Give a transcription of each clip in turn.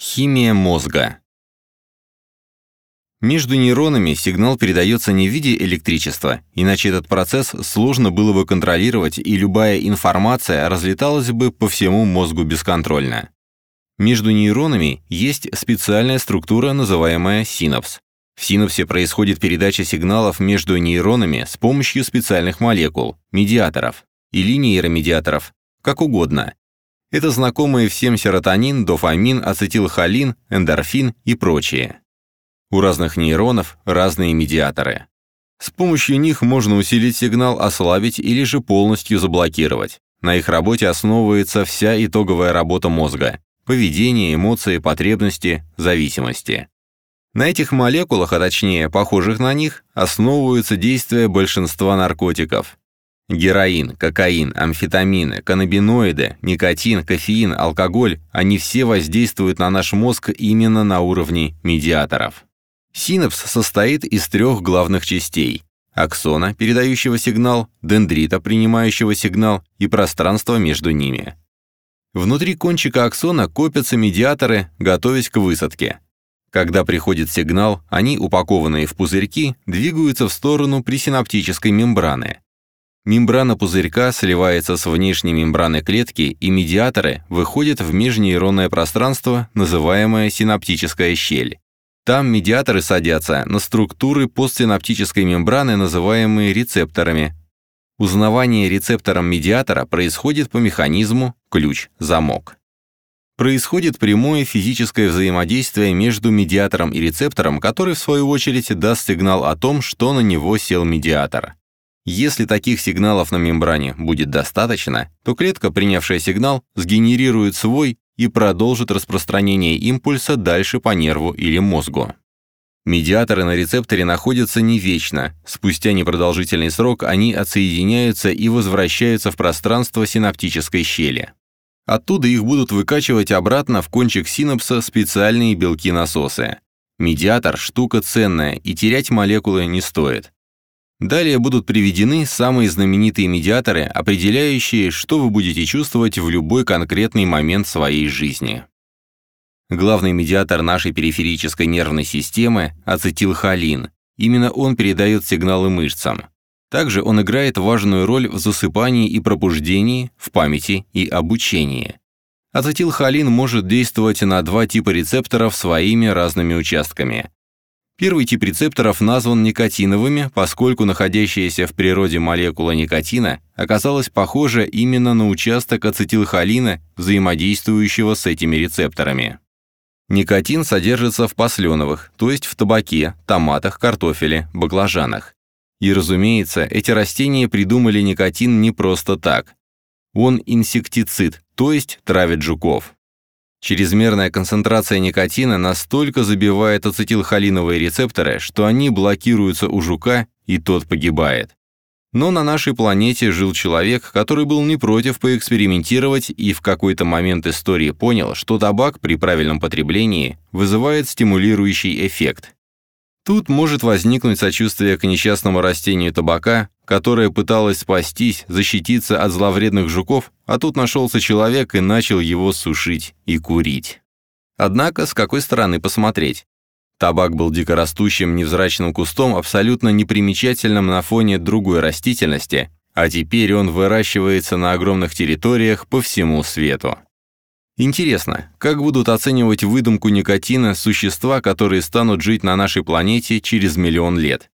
Химия мозга. Между нейронами сигнал передается не в виде электричества, иначе этот процесс сложно было бы контролировать, и любая информация разлеталась бы по всему мозгу бесконтрольно. Между нейронами есть специальная структура, называемая синапс. В синапсе происходит передача сигналов между нейронами с помощью специальных молекул, медиаторов или нейромедиаторов, как угодно. Это знакомые всем серотонин, дофамин, ацетилхолин, эндорфин и прочие. У разных нейронов разные медиаторы. С помощью них можно усилить сигнал, ослабить или же полностью заблокировать. На их работе основывается вся итоговая работа мозга – поведение, эмоции, потребности, зависимости. На этих молекулах, а точнее похожих на них, основываются действия большинства наркотиков. Героин, кокаин, амфетамины, каннабиноиды, никотин, кофеин, алкоголь – они все воздействуют на наш мозг именно на уровне медиаторов. Синапс состоит из трех главных частей – аксона, передающего сигнал, дендрита, принимающего сигнал, и пространства между ними. Внутри кончика аксона копятся медиаторы, готовясь к высадке. Когда приходит сигнал, они, упакованные в пузырьки, двигаются в сторону пресинаптической мембраны. Мембрана пузырька сливается с внешней мембраной клетки, и медиаторы выходят в межнейронное пространство, называемое синаптическая щель. Там медиаторы садятся на структуры постсинаптической мембраны, называемые рецепторами. Узнавание рецептором медиатора происходит по механизму ключ-замок. Происходит прямое физическое взаимодействие между медиатором и рецептором, который в свою очередь даст сигнал о том, что на него сел медиатор. Если таких сигналов на мембране будет достаточно, то клетка, принявшая сигнал, сгенерирует свой и продолжит распространение импульса дальше по нерву или мозгу. Медиаторы на рецепторе находятся не вечно. Спустя непродолжительный срок они отсоединяются и возвращаются в пространство синаптической щели. Оттуда их будут выкачивать обратно в кончик синапса специальные белки-насосы. Медиатор – штука ценная, и терять молекулы не стоит. Далее будут приведены самые знаменитые медиаторы, определяющие, что вы будете чувствовать в любой конкретный момент своей жизни. Главный медиатор нашей периферической нервной системы – ацетилхолин. Именно он передает сигналы мышцам. Также он играет важную роль в засыпании и пробуждении, в памяти и обучении. Ацетилхолин может действовать на два типа рецепторов своими разными участками. Первый тип рецепторов назван никотиновыми, поскольку находящаяся в природе молекула никотина оказалась похожа именно на участок ацетилхолина, взаимодействующего с этими рецепторами. Никотин содержится в посленовых, то есть в табаке, томатах, картофеле, баклажанах. И, разумеется, эти растения придумали никотин не просто так. Он инсектицид, то есть травит жуков. Чрезмерная концентрация никотина настолько забивает ацетилхолиновые рецепторы, что они блокируются у жука, и тот погибает. Но на нашей планете жил человек, который был не против поэкспериментировать и в какой-то момент истории понял, что табак при правильном потреблении вызывает стимулирующий эффект. Тут может возникнуть сочувствие к несчастному растению табака, которое пыталось спастись, защититься от зловредных жуков, а тут нашелся человек и начал его сушить и курить. Однако, с какой стороны посмотреть? Табак был дикорастущим невзрачным кустом, абсолютно непримечательным на фоне другой растительности, а теперь он выращивается на огромных территориях по всему свету. Интересно, как будут оценивать выдумку никотина существа, которые станут жить на нашей планете через миллион лет?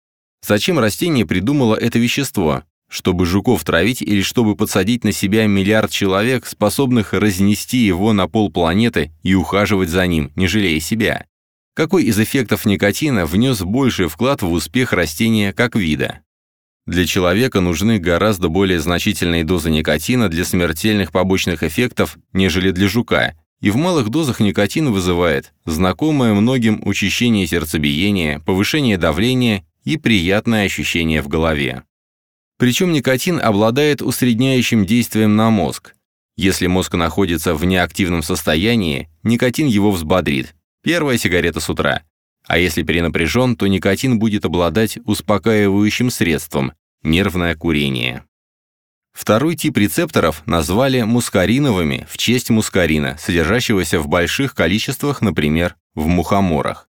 Зачем растение придумало это вещество? Чтобы жуков травить или чтобы подсадить на себя миллиард человек, способных разнести его на пол планеты и ухаживать за ним, не жалея себя? Какой из эффектов никотина внес больший вклад в успех растения как вида? Для человека нужны гораздо более значительные дозы никотина для смертельных побочных эффектов, нежели для жука, и в малых дозах никотин вызывает знакомое многим учащение сердцебиения, повышение давления и приятное ощущение в голове. Причем никотин обладает усредняющим действием на мозг. Если мозг находится в неактивном состоянии, никотин его взбодрит. Первая сигарета с утра. А если перенапряжен, то никотин будет обладать успокаивающим средством – нервное курение. Второй тип рецепторов назвали мускариновыми в честь мускарина, содержащегося в больших количествах, например, в мухоморах.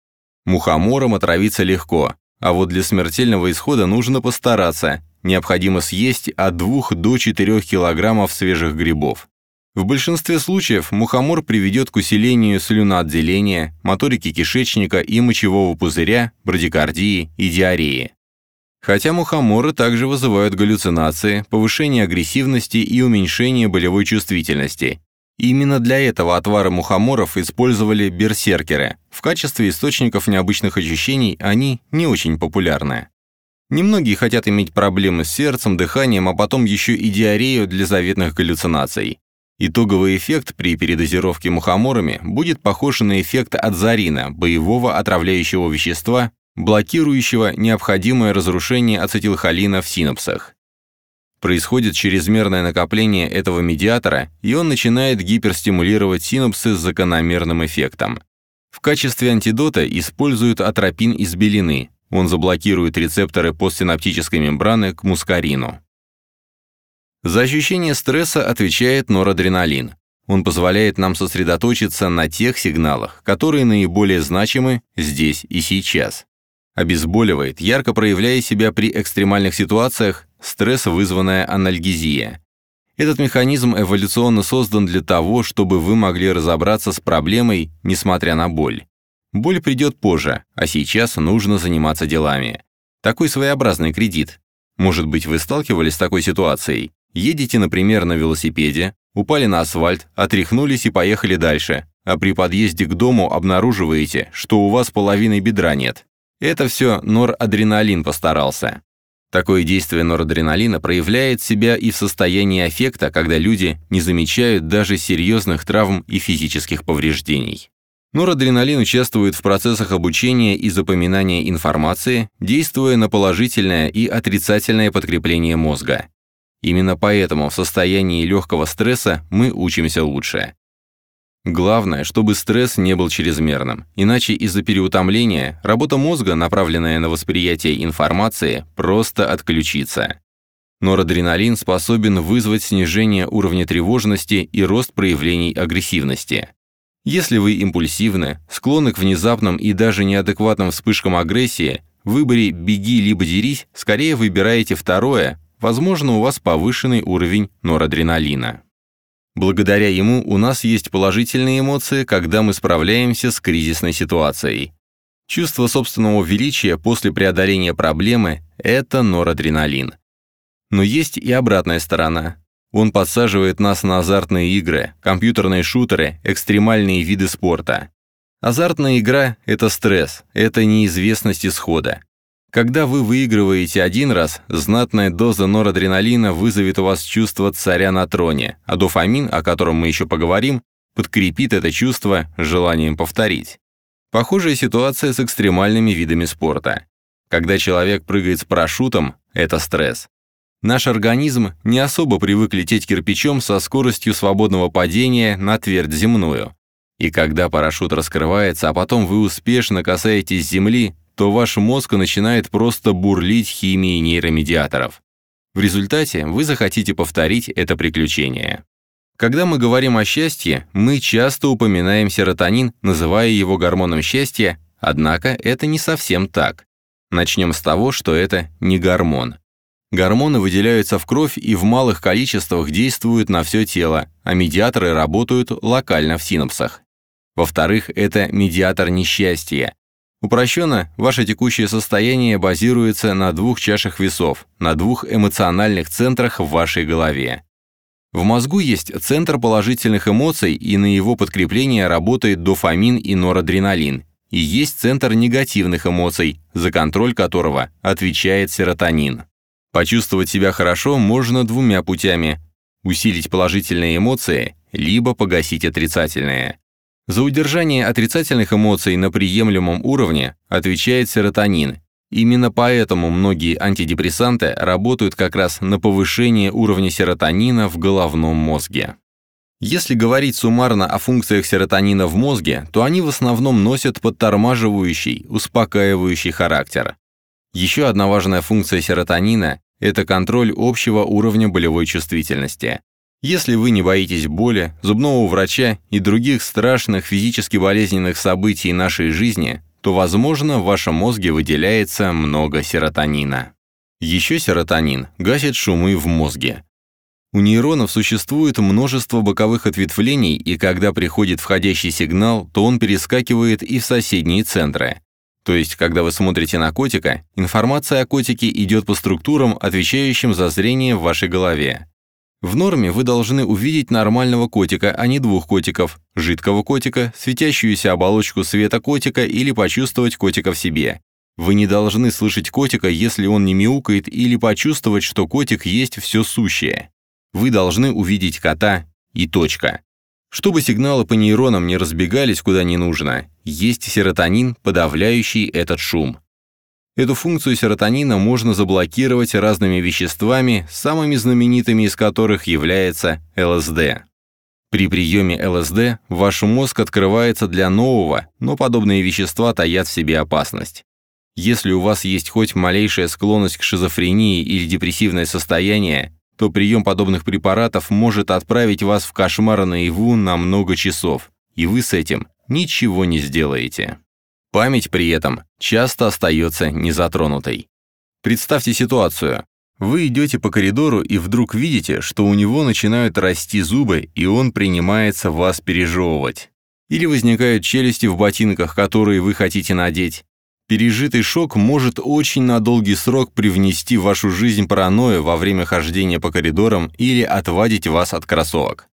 Мухомором отравиться легко, а вот для смертельного исхода нужно постараться. Необходимо съесть от 2 до 4 килограммов свежих грибов. В большинстве случаев мухомор приведет к усилению слюноотделения, моторики кишечника и мочевого пузыря, брадикардии и диареи. Хотя мухоморы также вызывают галлюцинации, повышение агрессивности и уменьшение болевой чувствительности. Именно для этого отвары мухоморов использовали берсеркеры. В качестве источников необычных ощущений они не очень популярны. Немногие хотят иметь проблемы с сердцем, дыханием, а потом еще и диарею для заветных галлюцинаций. Итоговый эффект при передозировке мухоморами будет похож на эффект адзарина, боевого отравляющего вещества, блокирующего необходимое разрушение ацетилхолина в синапсах. Происходит чрезмерное накопление этого медиатора, и он начинает гиперстимулировать синапсы с закономерным эффектом. В качестве антидота используют атропин из белины. Он заблокирует рецепторы постсинаптической мембраны к мускарину. За ощущение стресса отвечает норадреналин. Он позволяет нам сосредоточиться на тех сигналах, которые наиболее значимы здесь и сейчас обезболивает, ярко проявляя себя при экстремальных ситуациях, стресс вызванная анальгезия. Этот механизм эволюционно создан для того, чтобы вы могли разобраться с проблемой, несмотря на боль. Боль придет позже, а сейчас нужно заниматься делами. Такой своеобразный кредит. Может быть, вы сталкивались с такой ситуацией? Едете, например, на велосипеде, упали на асфальт, отряхнулись и поехали дальше, а при подъезде к дому обнаруживаете, что у вас половины бедра нет. Это все норадреналин постарался. Такое действие норадреналина проявляет себя и в состоянии аффекта, когда люди не замечают даже серьезных травм и физических повреждений. Норадреналин участвует в процессах обучения и запоминания информации, действуя на положительное и отрицательное подкрепление мозга. Именно поэтому в состоянии легкого стресса мы учимся лучше. Главное, чтобы стресс не был чрезмерным, иначе из-за переутомления работа мозга, направленная на восприятие информации, просто отключится. Норадреналин способен вызвать снижение уровня тревожности и рост проявлений агрессивности. Если вы импульсивны, склонны к внезапным и даже неадекватным вспышкам агрессии, в выборе «беги либо дерись» скорее выбираете второе, возможно, у вас повышенный уровень норадреналина. Благодаря ему у нас есть положительные эмоции, когда мы справляемся с кризисной ситуацией. Чувство собственного величия после преодоления проблемы – это норадреналин. Но есть и обратная сторона. Он подсаживает нас на азартные игры, компьютерные шутеры, экстремальные виды спорта. Азартная игра – это стресс, это неизвестность исхода. Когда вы выигрываете один раз, знатная доза норадреналина вызовет у вас чувство царя на троне, а дофамин, о котором мы еще поговорим, подкрепит это чувство желанием повторить. Похожая ситуация с экстремальными видами спорта. Когда человек прыгает с парашютом, это стресс. Наш организм не особо привык лететь кирпичом со скоростью свободного падения на твердь земную. И когда парашют раскрывается, а потом вы успешно касаетесь земли, то ваш мозг начинает просто бурлить химией нейромедиаторов. В результате вы захотите повторить это приключение. Когда мы говорим о счастье, мы часто упоминаем серотонин, называя его гормоном счастья, однако это не совсем так. Начнем с того, что это не гормон. Гормоны выделяются в кровь и в малых количествах действуют на все тело, а медиаторы работают локально в синапсах. Во-вторых, это медиатор несчастья. Упрощенно, ваше текущее состояние базируется на двух чашах весов, на двух эмоциональных центрах в вашей голове. В мозгу есть центр положительных эмоций, и на его подкрепление работает дофамин и норадреналин. И есть центр негативных эмоций, за контроль которого отвечает серотонин. Почувствовать себя хорошо можно двумя путями – усилить положительные эмоции, либо погасить отрицательные. За удержание отрицательных эмоций на приемлемом уровне отвечает серотонин. Именно поэтому многие антидепрессанты работают как раз на повышение уровня серотонина в головном мозге. Если говорить суммарно о функциях серотонина в мозге, то они в основном носят подтормаживающий, успокаивающий характер. Еще одна важная функция серотонина Это контроль общего уровня болевой чувствительности. Если вы не боитесь боли, зубного врача и других страшных физически болезненных событий нашей жизни, то, возможно, в вашем мозге выделяется много серотонина. Еще серотонин гасит шумы в мозге. У нейронов существует множество боковых ответвлений, и когда приходит входящий сигнал, то он перескакивает и в соседние центры. То есть, когда вы смотрите на котика, информация о котике идет по структурам, отвечающим за зрение в вашей голове. В норме вы должны увидеть нормального котика, а не двух котиков, жидкого котика, светящуюся оболочку света котика или почувствовать котика в себе. Вы не должны слышать котика, если он не мяукает, или почувствовать, что котик есть все сущее. Вы должны увидеть кота и точка. Чтобы сигналы по нейронам не разбегались куда не нужно, есть серотонин, подавляющий этот шум. Эту функцию серотонина можно заблокировать разными веществами, самыми знаменитыми из которых является ЛСД. При приеме ЛСД ваш мозг открывается для нового, но подобные вещества таят в себе опасность. Если у вас есть хоть малейшая склонность к шизофрении или депрессивное состояние, то прием подобных препаратов может отправить вас в кошмар наяву на много часов, и вы с этим ничего не сделаете. Память при этом часто остается незатронутой. Представьте ситуацию. Вы идете по коридору и вдруг видите, что у него начинают расти зубы, и он принимается вас пережевывать. Или возникают челюсти в ботинках, которые вы хотите надеть. Пережитый шок может очень на долгий срок привнести в вашу жизнь паранойю во время хождения по коридорам или отвадить вас от кроссовок.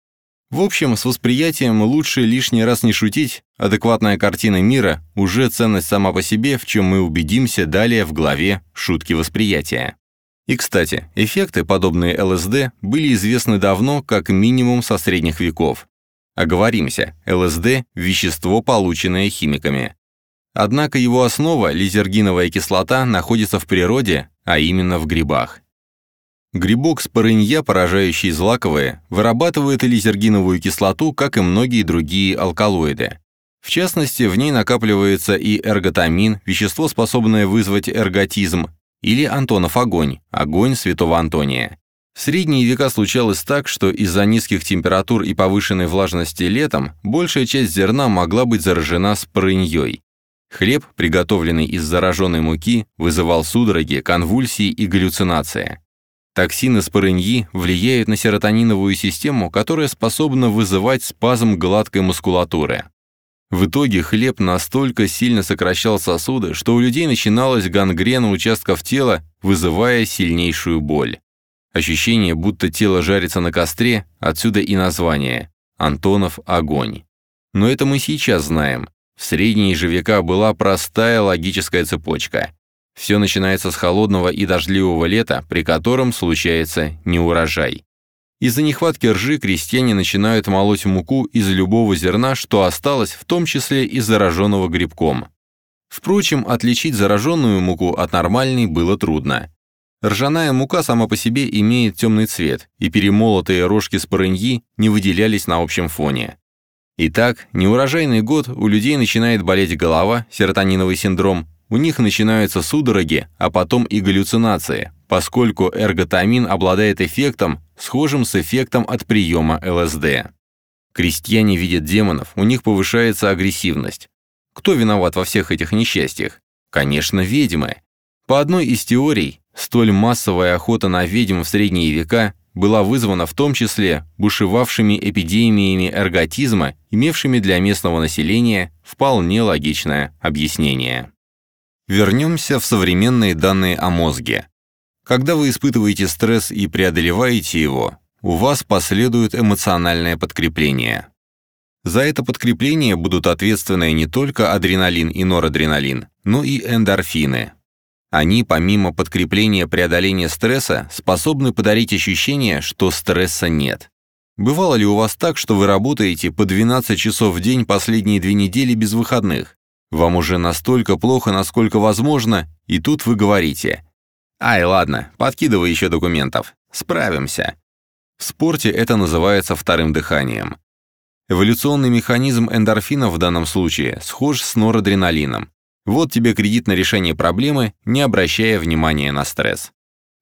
В общем, с восприятием лучше лишний раз не шутить, адекватная картина мира – уже ценность сама по себе, в чем мы убедимся далее в главе «Шутки восприятия». И, кстати, эффекты, подобные ЛСД, были известны давно, как минимум со средних веков. Оговоримся, ЛСД – вещество, полученное химиками. Однако его основа, лизергиновая кислота, находится в природе, а именно в грибах. Грибок спорынья, поражающий злаковые, вырабатывает лизергиновую кислоту, как и многие другие алкалоиды. В частности, в ней накапливается и эрготамин, вещество, способное вызвать эрготизм, или Антонов огонь, огонь святого Антония. В средние века случалось так, что из-за низких температур и повышенной влажности летом большая часть зерна могла быть заражена спорыньей. Хлеб, приготовленный из зараженной муки, вызывал судороги, конвульсии и галлюцинации. Токсины спорыньи влияют на серотониновую систему, которая способна вызывать спазм гладкой мускулатуры. В итоге хлеб настолько сильно сокращал сосуды, что у людей начиналась гангрена участков тела, вызывая сильнейшую боль. Ощущение, будто тело жарится на костре, отсюда и название «Антонов огонь». Но это мы сейчас знаем. В средние же века была простая логическая цепочка. Все начинается с холодного и дождливого лета, при котором случается неурожай. Из-за нехватки ржи крестьяне начинают молоть муку из любого зерна, что осталось, в том числе и зараженного грибком. Впрочем, отличить зараженную муку от нормальной было трудно. Ржаная мука сама по себе имеет темный цвет, и перемолотые рожки с парыньи не выделялись на общем фоне. Итак, неурожайный год у людей начинает болеть голова, серотониновый синдром, у них начинаются судороги, а потом и галлюцинации, поскольку эрготамин обладает эффектом, схожим с эффектом от приема ЛСД. Крестьяне видят демонов, у них повышается агрессивность. Кто виноват во всех этих несчастьях? Конечно, ведьмы. По одной из теорий, столь массовая охота на ведьм в средние века была вызвана в том числе бушевавшими эпидемиями эрготизма, имевшими для местного населения вполне логичное объяснение. Вернемся в современные данные о мозге. Когда вы испытываете стресс и преодолеваете его, у вас последует эмоциональное подкрепление. За это подкрепление будут ответственны не только адреналин и норадреналин, но и эндорфины. Они, помимо подкрепления преодоления стресса, способны подарить ощущение, что стресса нет. Бывало ли у вас так, что вы работаете по 12 часов в день последние две недели без выходных? Вам уже настолько плохо, насколько возможно, и тут вы говорите «Ай, ладно, подкидывай еще документов. Справимся». В спорте это называется вторым дыханием. Эволюционный механизм эндорфина в данном случае схож с норадреналином. Вот тебе кредит на решение проблемы, не обращая внимания на стресс.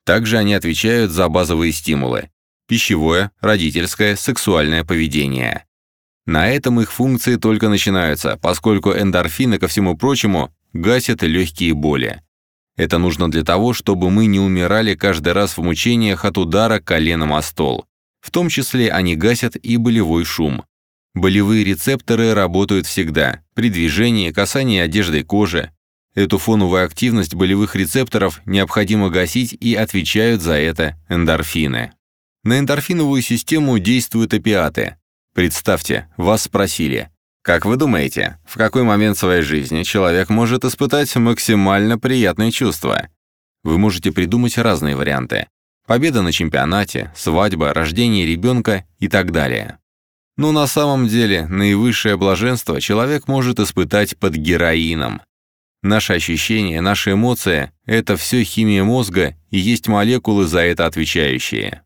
Также они отвечают за базовые стимулы – пищевое, родительское, сексуальное поведение. На этом их функции только начинаются, поскольку эндорфины, ко всему прочему, гасят легкие боли. Это нужно для того, чтобы мы не умирали каждый раз в мучениях от удара коленом о стол. В том числе они гасят и болевой шум. Болевые рецепторы работают всегда, при движении, касании одежды кожи. Эту фоновую активность болевых рецепторов необходимо гасить и отвечают за это эндорфины. На эндорфиновую систему действуют опиаты. Представьте, вас спросили, как вы думаете, в какой момент своей жизни человек может испытать максимально приятные чувства? Вы можете придумать разные варианты. Победа на чемпионате, свадьба, рождение ребенка и так далее. Но на самом деле наивысшее блаженство человек может испытать под героином. Наши ощущения, наши эмоции – это все химия мозга и есть молекулы, за это отвечающие.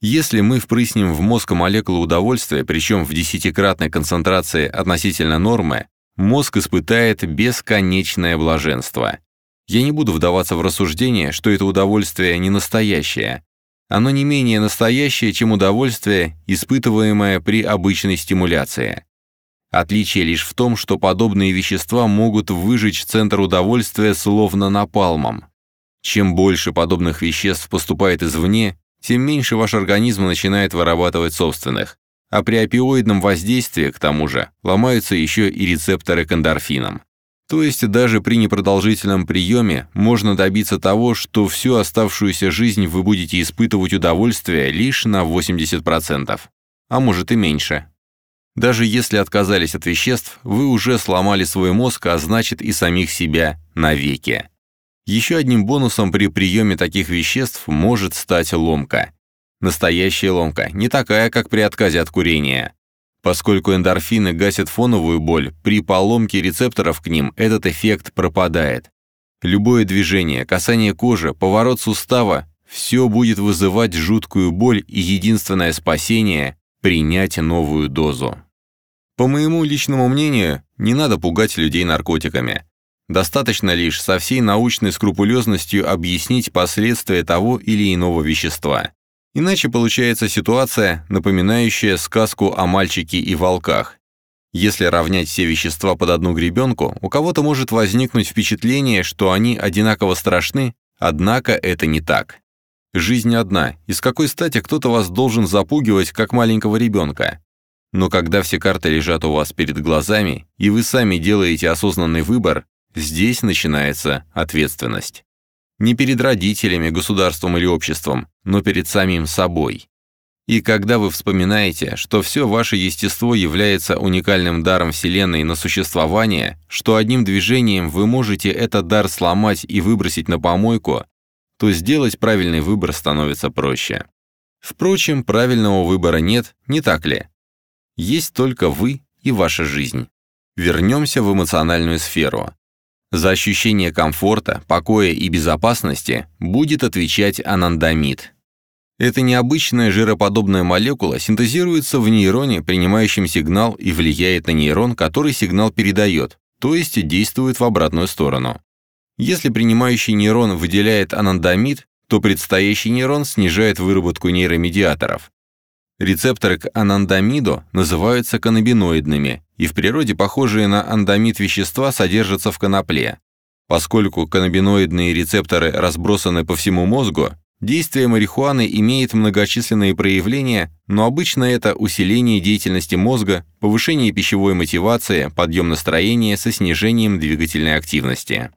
Если мы впрыснем в мозг молекулу удовольствия, причем в десятикратной концентрации относительно нормы, мозг испытает бесконечное блаженство. Я не буду вдаваться в рассуждение, что это удовольствие не настоящее, оно не менее настоящее, чем удовольствие, испытываемое при обычной стимуляции. Отличие лишь в том, что подобные вещества могут выжечь центр удовольствия словно напалмом. Чем больше подобных веществ поступает извне, тем меньше ваш организм начинает вырабатывать собственных. А при опиоидном воздействии, к тому же, ломаются еще и рецепторы к эндорфинам. То есть даже при непродолжительном приеме можно добиться того, что всю оставшуюся жизнь вы будете испытывать удовольствие лишь на 80%, а может и меньше. Даже если отказались от веществ, вы уже сломали свой мозг, а значит и самих себя навеки. Еще одним бонусом при приеме таких веществ может стать ломка. Настоящая ломка, не такая, как при отказе от курения. Поскольку эндорфины гасят фоновую боль, при поломке рецепторов к ним этот эффект пропадает. Любое движение, касание кожи, поворот сустава – все будет вызывать жуткую боль и единственное спасение – принять новую дозу. По моему личному мнению, не надо пугать людей наркотиками. Достаточно лишь со всей научной скрупулезностью объяснить последствия того или иного вещества. Иначе получается ситуация, напоминающая сказку о мальчике и волках. Если равнять все вещества под одну гребенку, у кого-то может возникнуть впечатление, что они одинаково страшны, однако это не так. Жизнь одна, и с какой стати кто-то вас должен запугивать, как маленького ребенка? Но когда все карты лежат у вас перед глазами, и вы сами делаете осознанный выбор, здесь начинается ответственность. Не перед родителями, государством или обществом, но перед самим собой. И когда вы вспоминаете, что все ваше естество является уникальным даром Вселенной на существование, что одним движением вы можете этот дар сломать и выбросить на помойку, то сделать правильный выбор становится проще. Впрочем, правильного выбора нет, не так ли? Есть только вы и ваша жизнь. Вернемся в эмоциональную сферу. За ощущение комфорта, покоя и безопасности будет отвечать анандамид. Эта необычная жироподобная молекула синтезируется в нейроне, принимающем сигнал, и влияет на нейрон, который сигнал передает, то есть действует в обратную сторону. Если принимающий нейрон выделяет анандамид, то предстоящий нейрон снижает выработку нейромедиаторов. Рецепторы к анандамиду называются каннабиноидными, и в природе похожие на андамид вещества содержатся в конопле. Поскольку каннабиноидные рецепторы разбросаны по всему мозгу, действие марихуаны имеет многочисленные проявления, но обычно это усиление деятельности мозга, повышение пищевой мотивации, подъем настроения со снижением двигательной активности.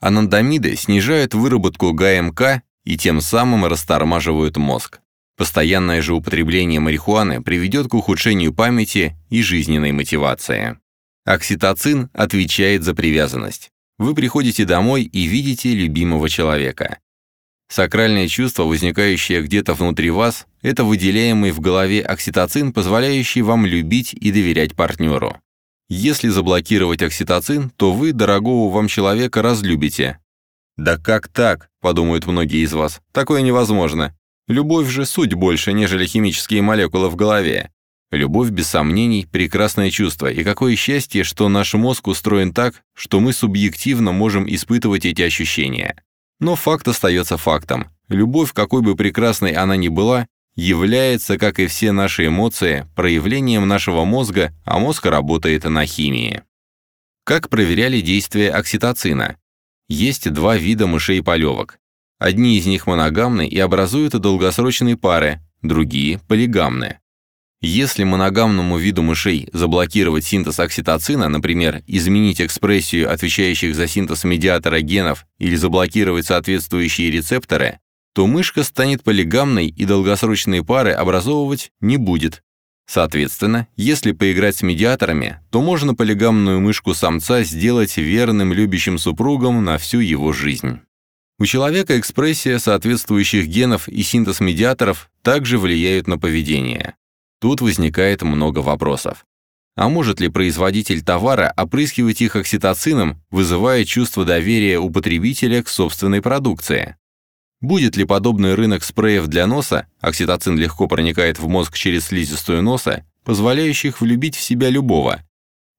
Анандамиды снижают выработку ГМК и тем самым растормаживают мозг. Постоянное же употребление марихуаны приведет к ухудшению памяти и жизненной мотивации. Окситоцин отвечает за привязанность. Вы приходите домой и видите любимого человека. Сакральное чувство, возникающее где-то внутри вас, это выделяемый в голове окситоцин, позволяющий вам любить и доверять партнеру. Если заблокировать окситоцин, то вы дорогого вам человека разлюбите. «Да как так?» – подумают многие из вас. «Такое невозможно. Любовь же суть больше, нежели химические молекулы в голове. Любовь, без сомнений, прекрасное чувство, и какое счастье, что наш мозг устроен так, что мы субъективно можем испытывать эти ощущения. Но факт остается фактом. любовь, какой бы прекрасной она ни была, является, как и все наши эмоции, проявлением нашего мозга, а мозг работает на химии. Как проверяли действие окситоцина? Есть два вида мышей-полевок. Одни из них моногамны и образуют долгосрочные пары, другие – полигамны. Если моногамному виду мышей заблокировать синтез окситоцина, например, изменить экспрессию отвечающих за синтез медиатора генов или заблокировать соответствующие рецепторы, то мышка станет полигамной и долгосрочные пары образовывать не будет. Соответственно, если поиграть с медиаторами, то можно полигамную мышку самца сделать верным любящим супругом на всю его жизнь. У человека экспрессия соответствующих генов и синтез медиаторов также влияют на поведение. Тут возникает много вопросов. А может ли производитель товара опрыскивать их окситоцином, вызывая чувство доверия у потребителя к собственной продукции? Будет ли подобный рынок спреев для носа, окситоцин легко проникает в мозг через слизистую носа, позволяющих влюбить в себя любого?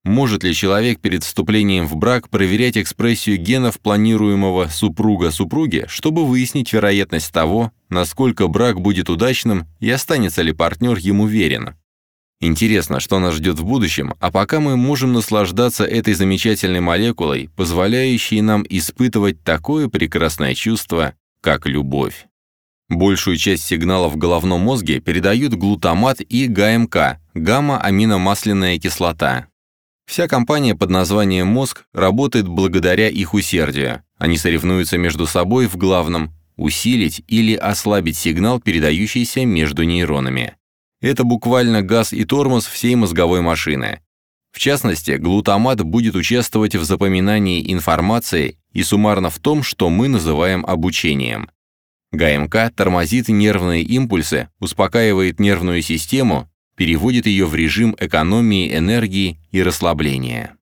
Может ли человек перед вступлением в брак проверять экспрессию генов планируемого супруга-супруги, чтобы выяснить вероятность того, насколько брак будет удачным и останется ли партнер ему верен? Интересно, что нас ждет в будущем, а пока мы можем наслаждаться этой замечательной молекулой, позволяющей нам испытывать такое прекрасное чувство, как любовь. Большую часть сигналов в головном мозге передают глутамат и ГМК – гамма-аминомасляная кислота. Вся компания под названием «Мозг» работает благодаря их усердию. Они соревнуются между собой в главном – усилить или ослабить сигнал, передающийся между нейронами. Это буквально газ и тормоз всей мозговой машины. В частности, глутамат будет участвовать в запоминании информации и суммарно в том, что мы называем обучением. ГМК тормозит нервные импульсы, успокаивает нервную систему, переводит ее в режим экономии энергии и расслабления.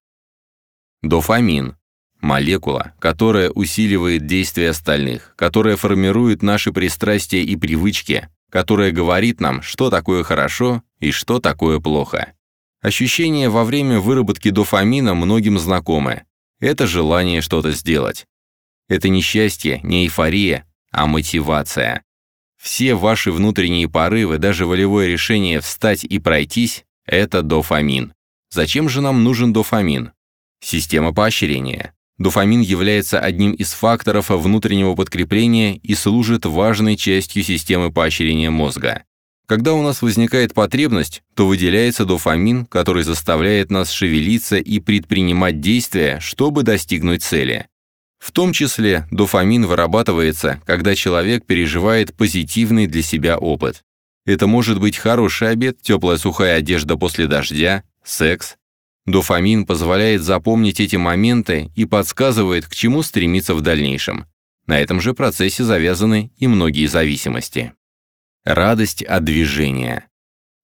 Дофамин – молекула, которая усиливает действия остальных, которая формирует наши пристрастия и привычки, которая говорит нам, что такое хорошо и что такое плохо. Ощущения во время выработки дофамина многим знакомы. Это желание что-то сделать. Это не счастье, не эйфория, а мотивация. Все ваши внутренние порывы, даже волевое решение встать и пройтись – это дофамин. Зачем же нам нужен дофамин? Система поощрения. Дофамин является одним из факторов внутреннего подкрепления и служит важной частью системы поощрения мозга. Когда у нас возникает потребность, то выделяется дофамин, который заставляет нас шевелиться и предпринимать действия, чтобы достигнуть цели. В том числе дофамин вырабатывается, когда человек переживает позитивный для себя опыт. Это может быть хороший обед, теплая сухая одежда после дождя, секс. Дофамин позволяет запомнить эти моменты и подсказывает, к чему стремиться в дальнейшем. На этом же процессе завязаны и многие зависимости. Радость от движения.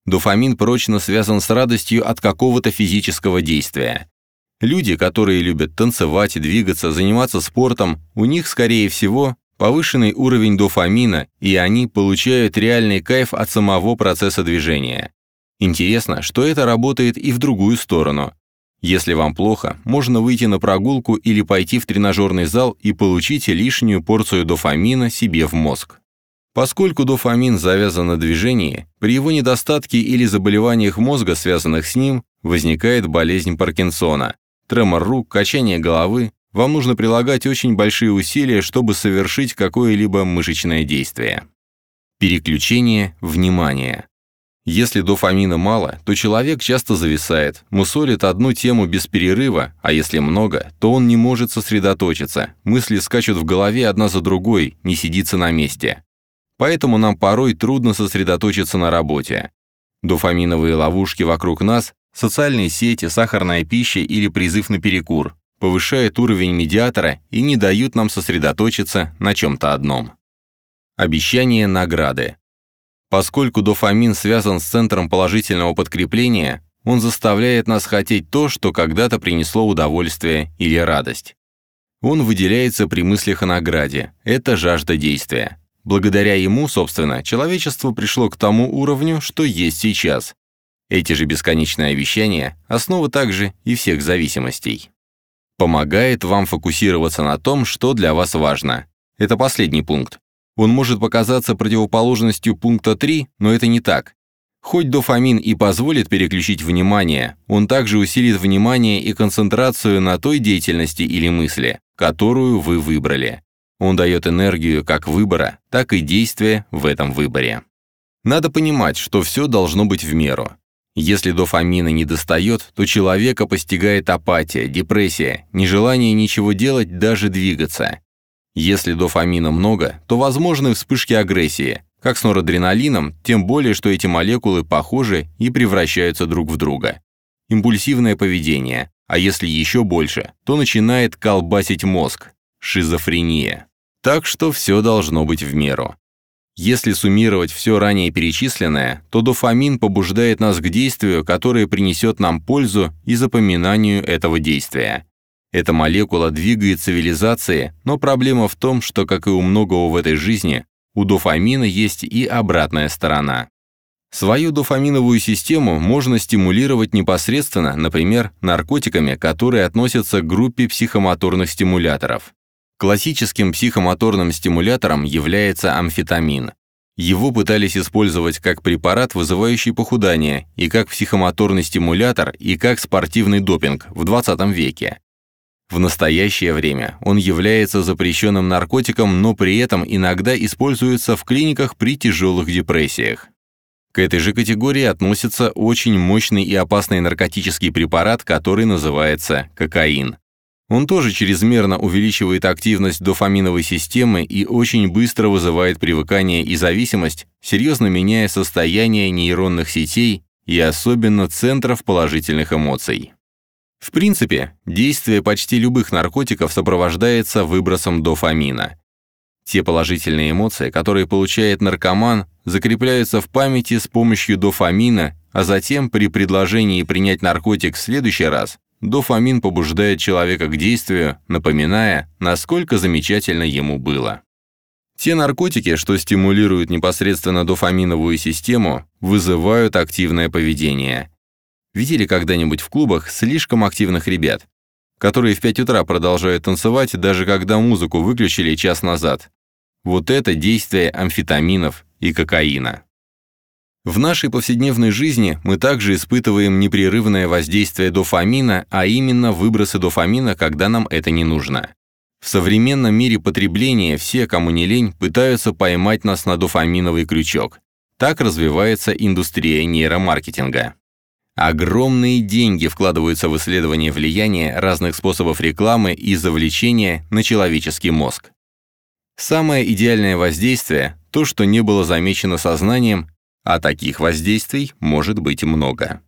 Дофамин прочно связан с радостью от какого-то физического действия. Люди, которые любят танцевать, двигаться, заниматься спортом, у них, скорее всего, повышенный уровень дофамина, и они получают реальный кайф от самого процесса движения. Интересно, что это работает и в другую сторону. Если вам плохо, можно выйти на прогулку или пойти в тренажерный зал и получить лишнюю порцию дофамина себе в мозг. Поскольку дофамин завязан на движении, при его недостатке или заболеваниях мозга, связанных с ним, возникает болезнь Паркинсона. Тремор рук, качание головы. Вам нужно прилагать очень большие усилия, чтобы совершить какое-либо мышечное действие. Переключение внимания. Если дофамина мало, то человек часто зависает, мусолит одну тему без перерыва, а если много, то он не может сосредоточиться, мысли скачут в голове одна за другой, не сидится на месте. Поэтому нам порой трудно сосредоточиться на работе. Дофаминовые ловушки вокруг нас, социальные сети, сахарная пища или призыв на перекур повышают уровень медиатора и не дают нам сосредоточиться на чем-то одном. Обещание награды. Поскольку дофамин связан с центром положительного подкрепления, он заставляет нас хотеть то, что когда-то принесло удовольствие или радость. Он выделяется при мыслях о награде. Это жажда действия. Благодаря ему, собственно, человечество пришло к тому уровню, что есть сейчас. Эти же бесконечные обещания – основа также и всех зависимостей. Помогает вам фокусироваться на том, что для вас важно. Это последний пункт. Он может показаться противоположностью пункта 3, но это не так. Хоть дофамин и позволит переключить внимание, он также усилит внимание и концентрацию на той деятельности или мысли, которую вы выбрали. Он дает энергию как выбора, так и действия в этом выборе. Надо понимать, что все должно быть в меру. Если дофамина не достает, то человека постигает апатия, депрессия, нежелание ничего делать, даже двигаться. Если дофамина много, то возможны вспышки агрессии, как с норадреналином, тем более, что эти молекулы похожи и превращаются друг в друга. Импульсивное поведение, а если еще больше, то начинает колбасить мозг, шизофрения. Так что все должно быть в меру. Если суммировать все ранее перечисленное, то дофамин побуждает нас к действию, которое принесет нам пользу и запоминанию этого действия. Эта молекула двигает цивилизации, но проблема в том, что, как и у многого в этой жизни, у дофамина есть и обратная сторона. Свою дофаминовую систему можно стимулировать непосредственно, например, наркотиками, которые относятся к группе психомоторных стимуляторов. Классическим психомоторным стимулятором является амфетамин. Его пытались использовать как препарат, вызывающий похудание, и как психомоторный стимулятор, и как спортивный допинг в 20 веке. В настоящее время он является запрещенным наркотиком, но при этом иногда используется в клиниках при тяжелых депрессиях. К этой же категории относится очень мощный и опасный наркотический препарат, который называется кокаин. Он тоже чрезмерно увеличивает активность дофаминовой системы и очень быстро вызывает привыкание и зависимость, серьезно меняя состояние нейронных сетей и особенно центров положительных эмоций. В принципе, действие почти любых наркотиков сопровождается выбросом дофамина. Те положительные эмоции, которые получает наркоман, закрепляются в памяти с помощью дофамина, а затем при предложении принять наркотик в следующий раз, дофамин побуждает человека к действию, напоминая, насколько замечательно ему было. Те наркотики, что стимулируют непосредственно дофаминовую систему, вызывают активное поведение. Видели когда-нибудь в клубах слишком активных ребят, которые в 5 утра продолжают танцевать, даже когда музыку выключили час назад? Вот это действие амфетаминов и кокаина. В нашей повседневной жизни мы также испытываем непрерывное воздействие дофамина, а именно выбросы дофамина, когда нам это не нужно. В современном мире потребления все, кому не лень, пытаются поймать нас на дофаминовый крючок. Так развивается индустрия нейромаркетинга. Огромные деньги вкладываются в исследование влияния разных способов рекламы и завлечения на человеческий мозг. Самое идеальное воздействие – то, что не было замечено сознанием, а таких воздействий может быть много.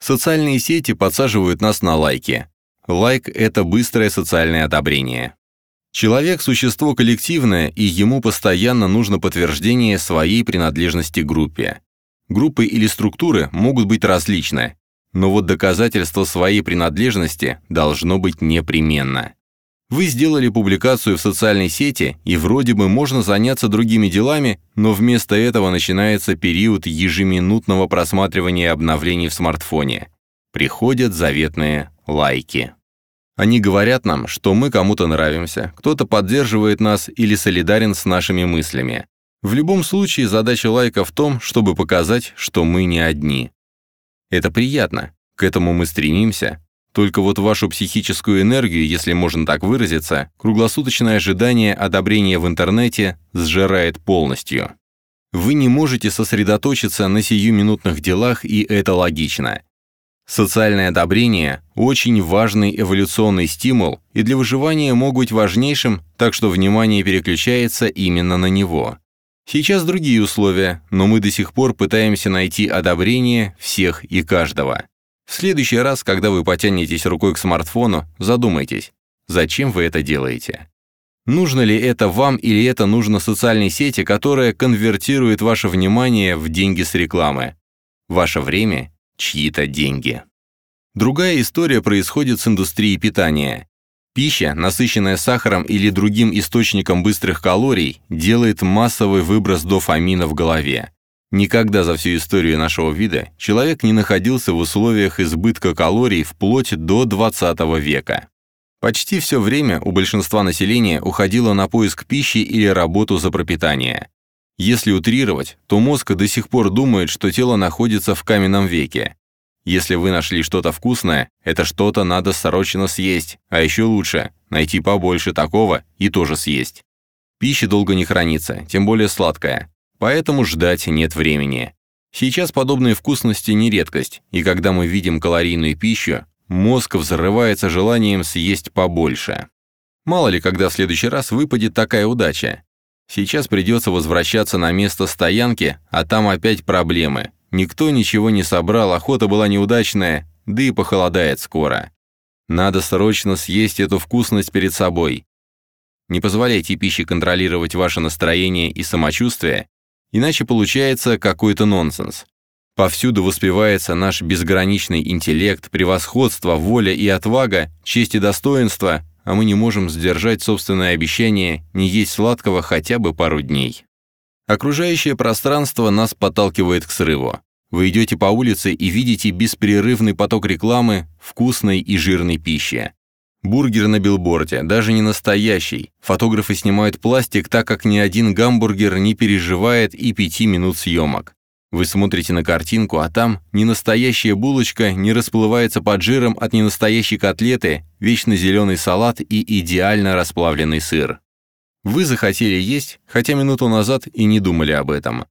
Социальные сети подсаживают нас на лайки. Лайк – это быстрое социальное одобрение. Человек – существо коллективное, и ему постоянно нужно подтверждение своей принадлежности к группе. Группы или структуры могут быть различны, но вот доказательство своей принадлежности должно быть непременно. Вы сделали публикацию в социальной сети, и вроде бы можно заняться другими делами, но вместо этого начинается период ежеминутного просматривания обновлений в смартфоне. Приходят заветные лайки. Они говорят нам, что мы кому-то нравимся, кто-то поддерживает нас или солидарен с нашими мыслями. В любом случае, задача лайка в том, чтобы показать, что мы не одни. Это приятно, к этому мы стремимся. Только вот вашу психическую энергию, если можно так выразиться, круглосуточное ожидание одобрения в интернете сжирает полностью. Вы не можете сосредоточиться на сиюминутных делах, и это логично. Социальное одобрение – очень важный эволюционный стимул, и для выживания мог быть важнейшим, так что внимание переключается именно на него. Сейчас другие условия, но мы до сих пор пытаемся найти одобрение всех и каждого. В следующий раз, когда вы потянетесь рукой к смартфону, задумайтесь, зачем вы это делаете. Нужно ли это вам или это нужно социальной сети, которая конвертирует ваше внимание в деньги с рекламы? Ваше время – чьи-то деньги. Другая история происходит с индустрией питания. Пища, насыщенная сахаром или другим источником быстрых калорий, делает массовый выброс дофамина в голове. Никогда за всю историю нашего вида человек не находился в условиях избытка калорий вплоть до 20 века. Почти все время у большинства населения уходило на поиск пищи или работу за пропитание. Если утрировать, то мозг до сих пор думает, что тело находится в каменном веке. Если вы нашли что-то вкусное, это что-то надо срочно съесть, а еще лучше – найти побольше такого и тоже съесть. Пища долго не хранится, тем более сладкая, поэтому ждать нет времени. Сейчас подобные вкусности не редкость, и когда мы видим калорийную пищу, мозг взрывается желанием съесть побольше. Мало ли, когда в следующий раз выпадет такая удача. Сейчас придется возвращаться на место стоянки, а там опять проблемы. Никто ничего не собрал, охота была неудачная, да и похолодает скоро. Надо срочно съесть эту вкусность перед собой. Не позволяйте пище контролировать ваше настроение и самочувствие, Иначе получается какой-то нонсенс. Повсюду воспевается наш безграничный интеллект, превосходство, воля и отвага, честь и достоинство, а мы не можем сдержать собственное обещание не есть сладкого хотя бы пару дней. Окружающее пространство нас подталкивает к срыву. Вы идете по улице и видите беспрерывный поток рекламы вкусной и жирной пищи. Бургер на билборде, даже не настоящий. Фотографы снимают пластик, так как ни один гамбургер не переживает и пяти минут съемок. Вы смотрите на картинку, а там ненастоящая булочка не расплывается под жиром от ненастоящей котлеты, вечно зеленый салат и идеально расплавленный сыр. Вы захотели есть, хотя минуту назад и не думали об этом.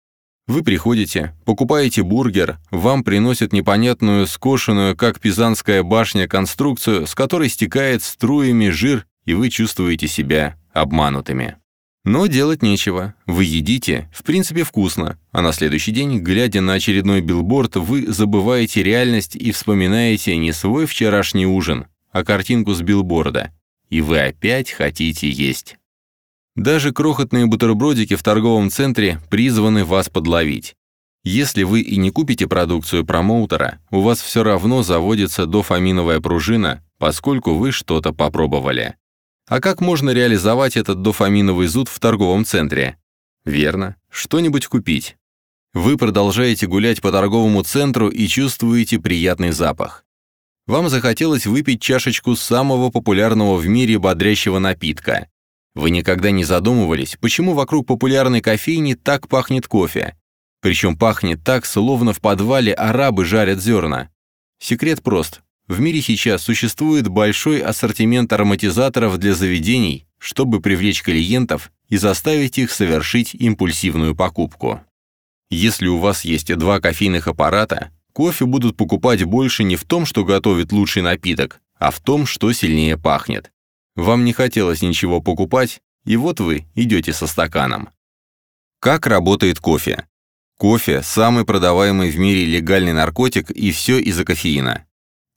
Вы приходите, покупаете бургер, вам приносят непонятную, скошенную, как пизанская башня, конструкцию, с которой стекает струями жир, и вы чувствуете себя обманутыми. Но делать нечего. Вы едите, в принципе, вкусно, а на следующий день, глядя на очередной билборд, вы забываете реальность и вспоминаете не свой вчерашний ужин, а картинку с билборда. И вы опять хотите есть. Даже крохотные бутербродики в торговом центре призваны вас подловить. Если вы и не купите продукцию промоутера, у вас все равно заводится дофаминовая пружина, поскольку вы что-то попробовали. А как можно реализовать этот дофаминовый зуд в торговом центре? Верно, что-нибудь купить. Вы продолжаете гулять по торговому центру и чувствуете приятный запах. Вам захотелось выпить чашечку самого популярного в мире бодрящего напитка. Вы никогда не задумывались, почему вокруг популярной кофейни так пахнет кофе? Причем пахнет так, словно в подвале арабы жарят зерна. Секрет прост. В мире сейчас существует большой ассортимент ароматизаторов для заведений, чтобы привлечь клиентов и заставить их совершить импульсивную покупку. Если у вас есть два кофейных аппарата, кофе будут покупать больше не в том, что готовит лучший напиток, а в том, что сильнее пахнет. Вам не хотелось ничего покупать, и вот вы идете со стаканом. Как работает кофе? Кофе – самый продаваемый в мире легальный наркотик, и все из-за кофеина.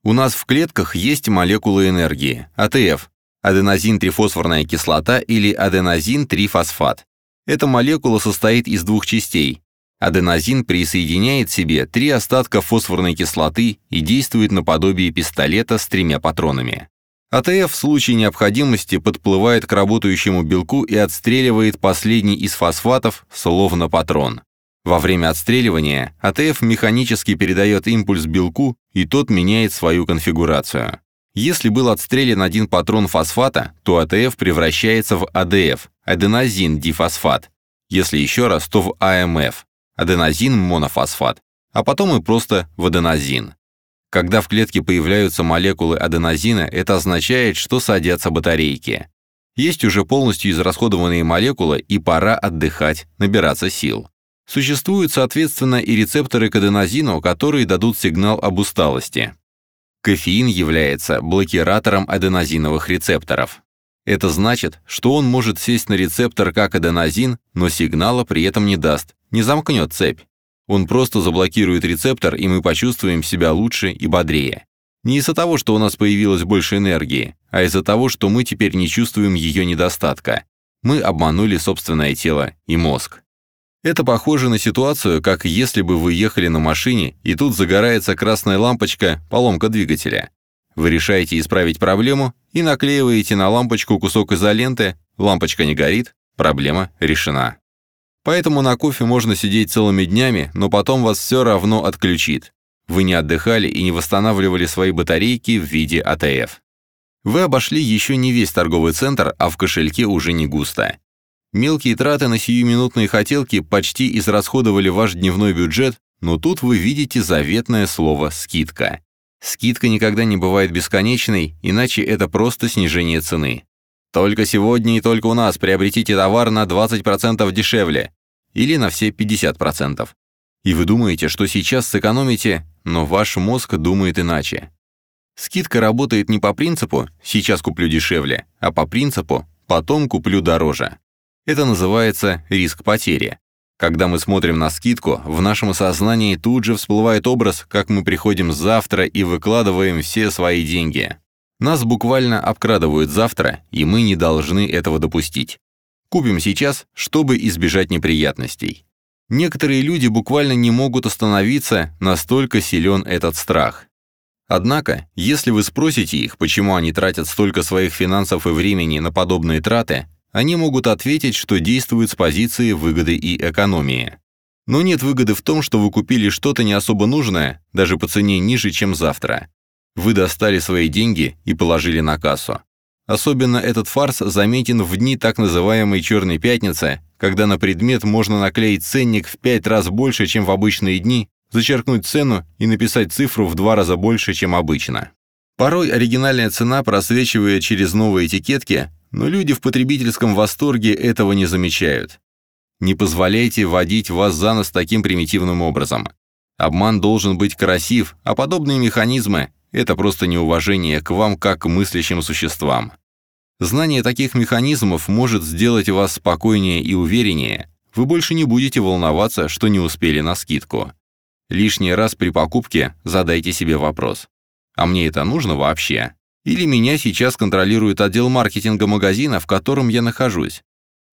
У нас в клетках есть молекулы энергии, АТФ, аденозин-трифосфорная кислота или аденозин-трифосфат. Эта молекула состоит из двух частей. Аденозин присоединяет себе три остатка фосфорной кислоты и действует наподобие пистолета с тремя патронами. АТФ в случае необходимости подплывает к работающему белку и отстреливает последний из фосфатов, словно патрон. Во время отстреливания АТФ механически передает импульс белку, и тот меняет свою конфигурацию. Если был отстрелян один патрон фосфата, то АТФ превращается в АДФ, аденозин-дифосфат. Если еще раз, то в АМФ, аденозин-монофосфат, а потом и просто в аденозин. Когда в клетке появляются молекулы аденозина, это означает, что садятся батарейки. Есть уже полностью израсходованные молекулы, и пора отдыхать, набираться сил. Существуют, соответственно, и рецепторы к аденозину, которые дадут сигнал об усталости. Кофеин является блокиратором аденозиновых рецепторов. Это значит, что он может сесть на рецептор как аденозин, но сигнала при этом не даст, не замкнет цепь. Он просто заблокирует рецептор, и мы почувствуем себя лучше и бодрее. Не из-за того, что у нас появилось больше энергии, а из-за того, что мы теперь не чувствуем ее недостатка. Мы обманули собственное тело и мозг. Это похоже на ситуацию, как если бы вы ехали на машине, и тут загорается красная лампочка, поломка двигателя. Вы решаете исправить проблему и наклеиваете на лампочку кусок изоленты, лампочка не горит, проблема решена. Поэтому на кофе можно сидеть целыми днями, но потом вас все равно отключит. Вы не отдыхали и не восстанавливали свои батарейки в виде АТФ. Вы обошли еще не весь торговый центр, а в кошельке уже не густо. Мелкие траты на сиюминутные хотелки почти израсходовали ваш дневной бюджет, но тут вы видите заветное слово «скидка». Скидка никогда не бывает бесконечной, иначе это просто снижение цены. Только сегодня и только у нас приобретите товар на 20% дешевле или на все 50%. И вы думаете, что сейчас сэкономите, но ваш мозг думает иначе. Скидка работает не по принципу «сейчас куплю дешевле», а по принципу «потом куплю дороже». Это называется риск потери. Когда мы смотрим на скидку, в нашем сознании тут же всплывает образ, как мы приходим завтра и выкладываем все свои деньги. Нас буквально обкрадывают завтра, и мы не должны этого допустить. Купим сейчас, чтобы избежать неприятностей. Некоторые люди буквально не могут остановиться, настолько силен этот страх. Однако, если вы спросите их, почему они тратят столько своих финансов и времени на подобные траты, они могут ответить, что действуют с позиции выгоды и экономии. Но нет выгоды в том, что вы купили что-то не особо нужное, даже по цене ниже, чем завтра. Вы достали свои деньги и положили на кассу. Особенно этот фарс заметен в дни так называемой «черной пятницы», когда на предмет можно наклеить ценник в пять раз больше, чем в обычные дни, зачеркнуть цену и написать цифру в два раза больше, чем обычно. Порой оригинальная цена просвечивает через новые этикетки, но люди в потребительском восторге этого не замечают. Не позволяйте водить вас за нос таким примитивным образом. Обман должен быть красив, а подобные механизмы это просто неуважение к вам как к мыслящим существам. Знание таких механизмов может сделать вас спокойнее и увереннее. Вы больше не будете волноваться, что не успели на скидку. Лишний раз при покупке задайте себе вопрос. А мне это нужно вообще? Или меня сейчас контролирует отдел маркетинга магазина, в котором я нахожусь?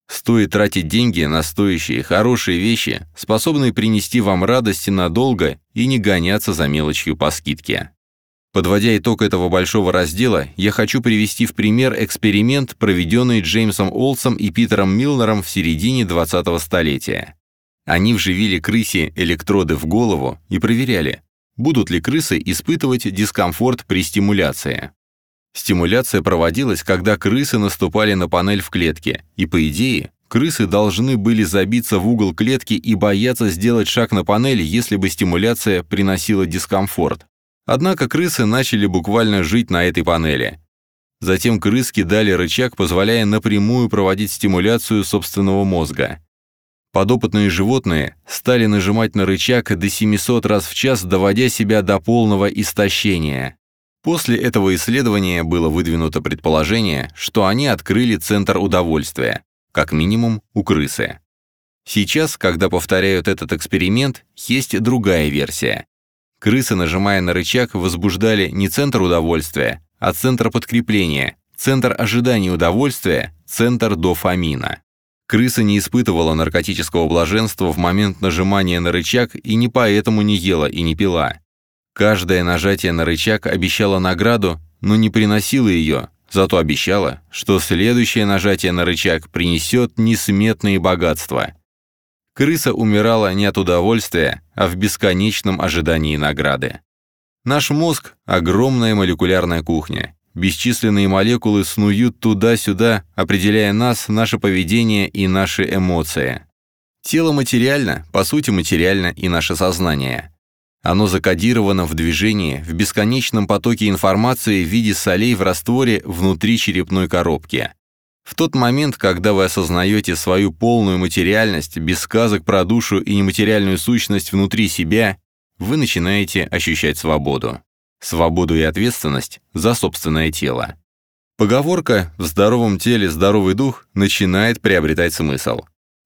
Стоит тратить деньги на стоящие, хорошие вещи, способные принести вам радости надолго и не гоняться за мелочью по скидке. Подводя итог этого большого раздела, я хочу привести в пример эксперимент, проведенный Джеймсом Олсом и Питером Милнером в середине 20-го столетия. Они вживили крысе электроды в голову и проверяли, будут ли крысы испытывать дискомфорт при стимуляции. Стимуляция проводилась, когда крысы наступали на панель в клетке, и, по идее, крысы должны были забиться в угол клетки и бояться сделать шаг на панель, если бы стимуляция приносила дискомфорт. Однако крысы начали буквально жить на этой панели. Затем крыски дали рычаг, позволяя напрямую проводить стимуляцию собственного мозга. Подопытные животные стали нажимать на рычаг до 700 раз в час, доводя себя до полного истощения. После этого исследования было выдвинуто предположение, что они открыли центр удовольствия, как минимум у крысы. Сейчас, когда повторяют этот эксперимент, есть другая версия. Крысы, нажимая на рычаг, возбуждали не центр удовольствия, а центр подкрепления, центр ожидания удовольствия, центр дофамина. Крыса не испытывала наркотического блаженства в момент нажимания на рычаг и не поэтому не ела и не пила. Каждое нажатие на рычаг обещало награду, но не приносило ее, зато обещало, что следующее нажатие на рычаг принесет несметные богатства. Крыса умирала не от удовольствия, а в бесконечном ожидании награды. Наш мозг – огромная молекулярная кухня. Бесчисленные молекулы снуют туда-сюда, определяя нас, наше поведение и наши эмоции. Тело материально, по сути материально и наше сознание. Оно закодировано в движении, в бесконечном потоке информации в виде солей в растворе внутри черепной коробки. В тот момент, когда вы осознаете свою полную материальность, без сказок про душу и нематериальную сущность внутри себя, вы начинаете ощущать свободу. Свободу и ответственность за собственное тело. Поговорка «в здоровом теле здоровый дух» начинает приобретать смысл.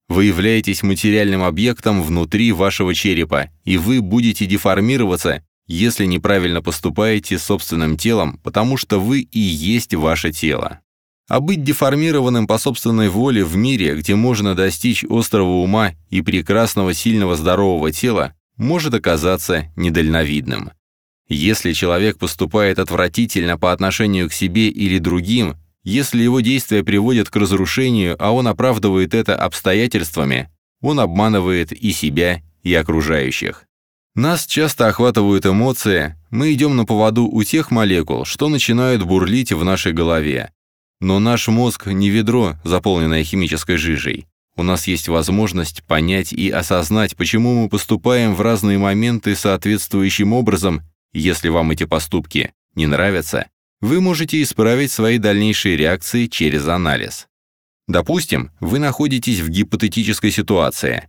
Вы являетесь материальным объектом внутри вашего черепа, и вы будете деформироваться, если неправильно поступаете собственным телом, потому что вы и есть ваше тело. А быть деформированным по собственной воле в мире, где можно достичь острого ума и прекрасного сильного здорового тела, может оказаться недальновидным. Если человек поступает отвратительно по отношению к себе или другим, если его действия приводят к разрушению, а он оправдывает это обстоятельствами, он обманывает и себя, и окружающих. Нас часто охватывают эмоции, мы идем на поводу у тех молекул, что начинают бурлить в нашей голове. Но наш мозг не ведро, заполненное химической жижей. У нас есть возможность понять и осознать, почему мы поступаем в разные моменты соответствующим образом. Если вам эти поступки не нравятся, вы можете исправить свои дальнейшие реакции через анализ. Допустим, вы находитесь в гипотетической ситуации.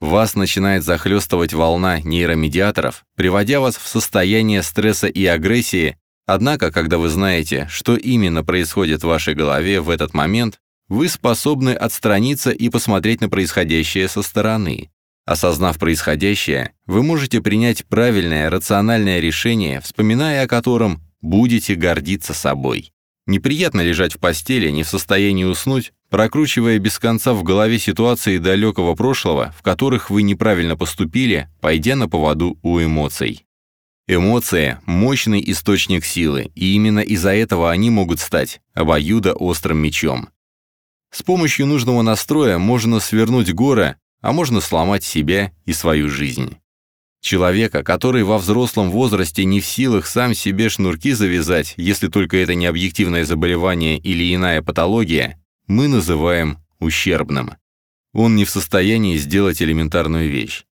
Вас начинает захлестывать волна нейромедиаторов, приводя вас в состояние стресса и агрессии, однако, когда вы знаете, что именно происходит в вашей голове в этот момент, вы способны отстраниться и посмотреть на происходящее со стороны. Осознав происходящее, вы можете принять правильное, рациональное решение, вспоминая о котором будете гордиться собой. Неприятно лежать в постели, не в состоянии уснуть, прокручивая без конца в голове ситуации далекого прошлого, в которых вы неправильно поступили, пойдя на поводу у эмоций. Эмоции – мощный источник силы, и именно из-за этого они могут стать обоюдоострым мечом. С помощью нужного настроя можно свернуть горы, а можно сломать себя и свою жизнь. Человека, который во взрослом возрасте не в силах сам себе шнурки завязать, если только это не объективное заболевание или иная патология, мы называем ущербным. Он не в состоянии сделать элементарную вещь.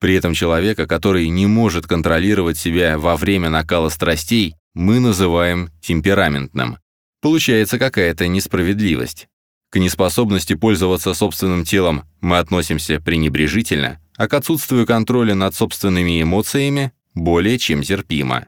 При этом человека, который не может контролировать себя во время накала страстей, мы называем темпераментным. Получается какая-то несправедливость. К неспособности пользоваться собственным телом мы относимся пренебрежительно, а к отсутствию контроля над собственными эмоциями более чем терпимо.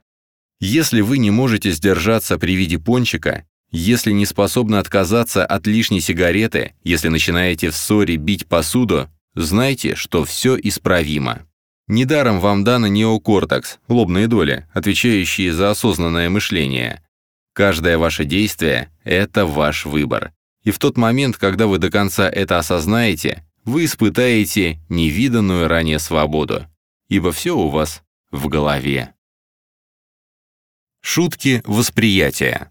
Если вы не можете сдержаться при виде пончика, если не способны отказаться от лишней сигареты, если начинаете в ссоре бить посуду, знайте, что все исправимо. Недаром вам дано неокортекс, лобные доли, отвечающие за осознанное мышление. Каждое ваше действие – это ваш выбор. И в тот момент, когда вы до конца это осознаете, вы испытаете невиданную ранее свободу, ибо все у вас в голове. Шутки восприятия.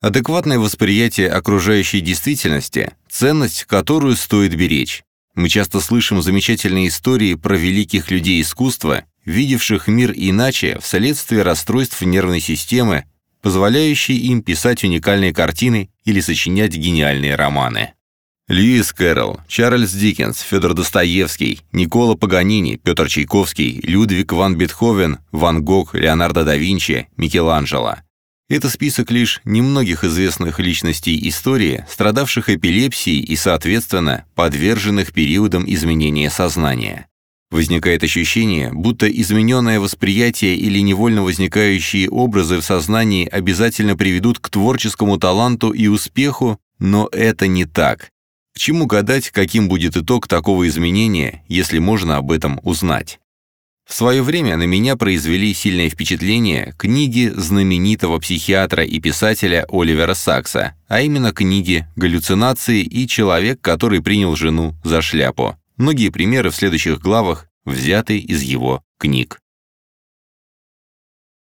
Адекватное восприятие окружающей действительности – ценность, которую стоит беречь. Мы часто слышим замечательные истории про великих людей искусства, видевших мир иначе вследствие расстройств нервной системы, позволяющей им писать уникальные картины или сочинять гениальные романы. Льюис Кэрролл, Чарльз Диккенс, Федор Достоевский, Никола Паганини, Петр Чайковский, Людвиг ван Бетховен, Ван Гог, Леонардо да Винчи, Микеланджело. Это список лишь немногих известных личностей истории, страдавших эпилепсией и, соответственно, подверженных периодам изменения сознания. Возникает ощущение, будто измененное восприятие или невольно возникающие образы в сознании обязательно приведут к творческому таланту и успеху, но это не так. К чему гадать, каким будет итог такого изменения, если можно об этом узнать? В свое время на меня произвели сильное впечатление книги знаменитого психиатра и писателя Оливера Сакса, а именно книги «Галлюцинации» и «Человек, который принял жену за шляпу». Многие примеры в следующих главах взяты из его книг.